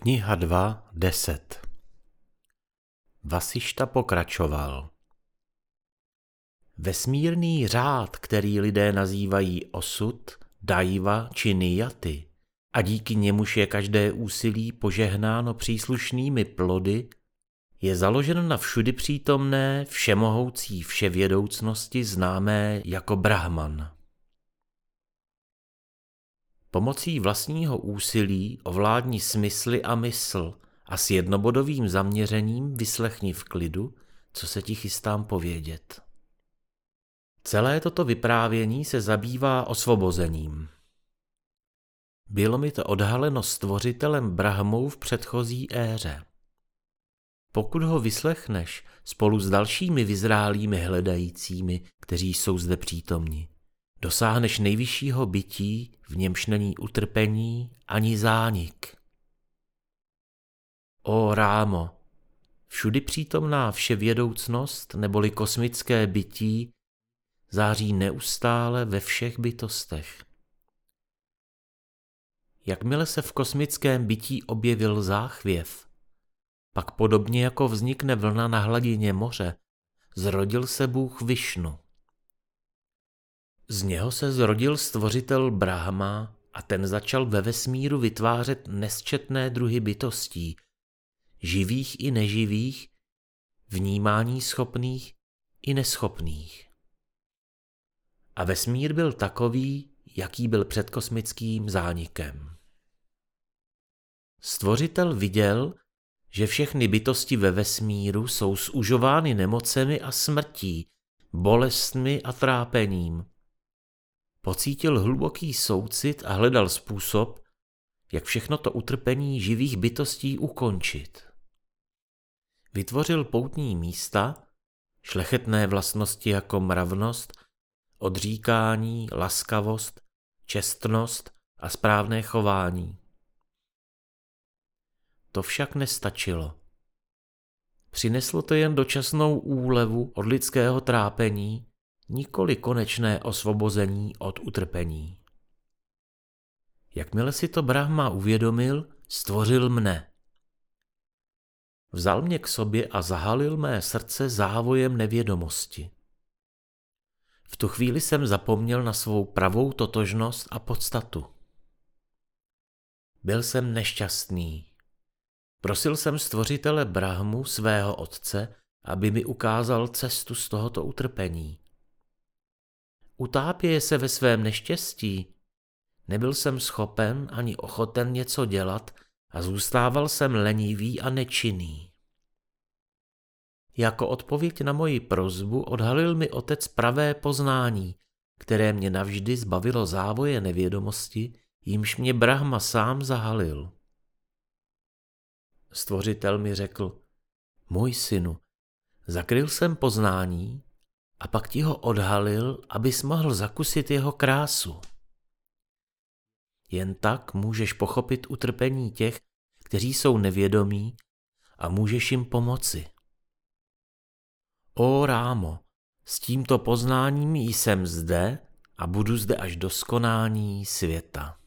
Kniha 2, 10 Vasišta pokračoval. Vesmírný řád, který lidé nazývají osud, dajva či nijaty, a díky němuž je každé úsilí požehnáno příslušnými plody, je založen na všudy přítomné, všemohoucí vševědoucnosti známé jako Brahman. Pomocí vlastního úsilí ovládni smysly a mysl a s jednobodovým zaměřením vyslechni v klidu, co se ti chystám povědět. Celé toto vyprávění se zabývá osvobozením. Bylo mi to odhaleno stvořitelem Brahmou v předchozí éře. Pokud ho vyslechneš spolu s dalšími vyzrálými hledajícími, kteří jsou zde přítomni, dosáhneš nejvyššího bytí, v němž není utrpení ani zánik. O Rámo, všudy přítomná vševědoucnost neboli kosmické bytí září neustále ve všech bytostech. Jakmile se v kosmickém bytí objevil záchvěv, pak podobně jako vznikne vlna na hladině moře, zrodil se Bůh Višnu. Z něho se zrodil stvořitel Brahma a ten začal ve vesmíru vytvářet nesčetné druhy bytostí, živých i neživých, vnímání schopných i neschopných. A vesmír byl takový, jaký byl před kosmickým zánikem. Stvořitel viděl, že všechny bytosti ve vesmíru jsou zužovány nemocemi a smrtí, bolestmi a trápením. Pocítil hluboký soucit a hledal způsob, jak všechno to utrpení živých bytostí ukončit. Vytvořil poutní místa, šlechetné vlastnosti jako mravnost, odříkání, laskavost, čestnost a správné chování. To však nestačilo. Přineslo to jen dočasnou úlevu od lidského trápení nikoli konečné osvobození od utrpení. Jakmile si to Brahma uvědomil, stvořil mne. Vzal mě k sobě a zahalil mé srdce závojem nevědomosti. V tu chvíli jsem zapomněl na svou pravou totožnost a podstatu. Byl jsem nešťastný. Prosil jsem stvořitele Brahmu, svého otce, aby mi ukázal cestu z tohoto utrpení. Utápěje se ve svém neštěstí. Nebyl jsem schopen ani ochoten něco dělat a zůstával jsem lenivý a nečinný. Jako odpověď na moji prozbu odhalil mi otec pravé poznání, které mě navždy zbavilo závoje nevědomosti, jímž mě Brahma sám zahalil. Stvořitel mi řekl, můj synu, zakryl jsem poznání, a pak ti ho odhalil, abys mohl zakusit jeho krásu. Jen tak můžeš pochopit utrpení těch, kteří jsou nevědomí a můžeš jim pomoci. O Rámo, s tímto poznáním jsem zde a budu zde až do skonání světa.